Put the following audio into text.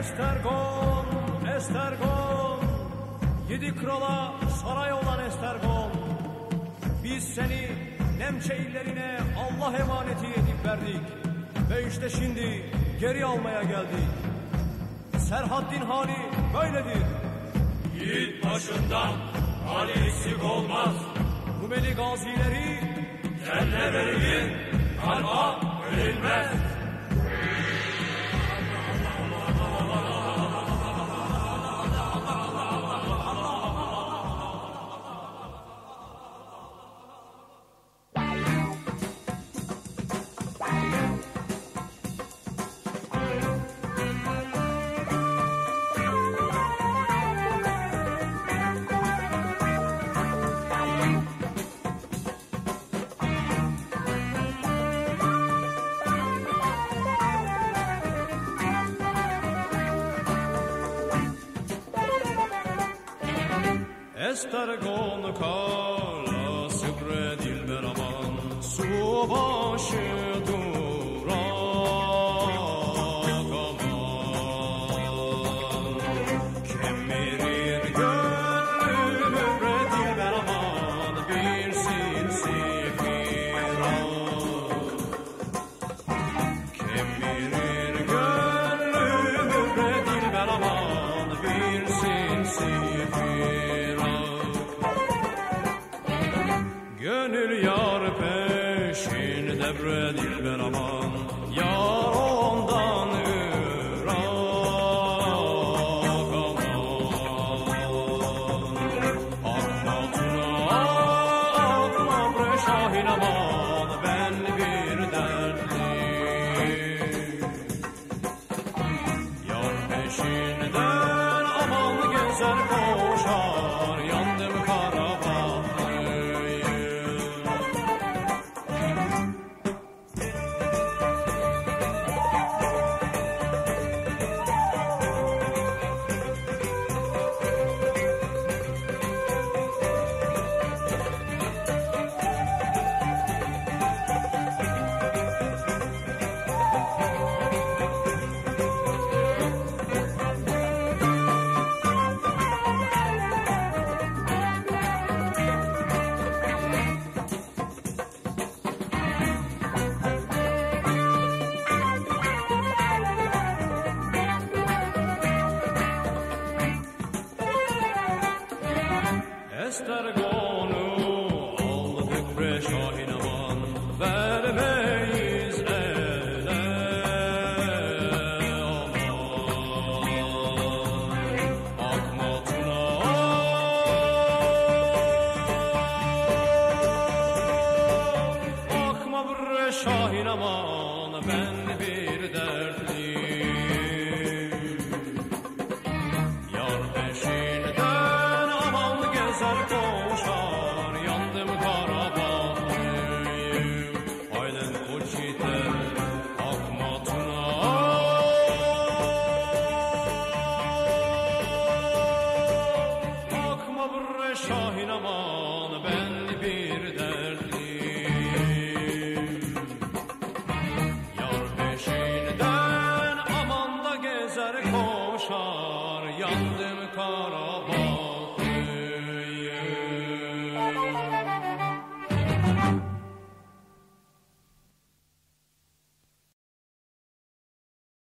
Estergon, Estergon, yedi krala saray olan Estergon. Biz seni Nemçe illerine Allah emaneti edip verdik. Ve işte şimdi geri almaya geldik. Serhaddin hali böyledir. Yiğit başından hali eksik olmaz. Rumeli gazileri Kelle verilin, kalba verilmez. Estergon kala sübre dilber aman Su başı Gönül yar peşinde bre dilber aman. Yar ondan ırak Akma tuna akma Ben bir dertli Yar peşinden aman gezer koşar Yandım Estergon'u aldık bre şahin aman Vermeyiz ele. Aman Akma tuna Akma şahin aman Ben şahin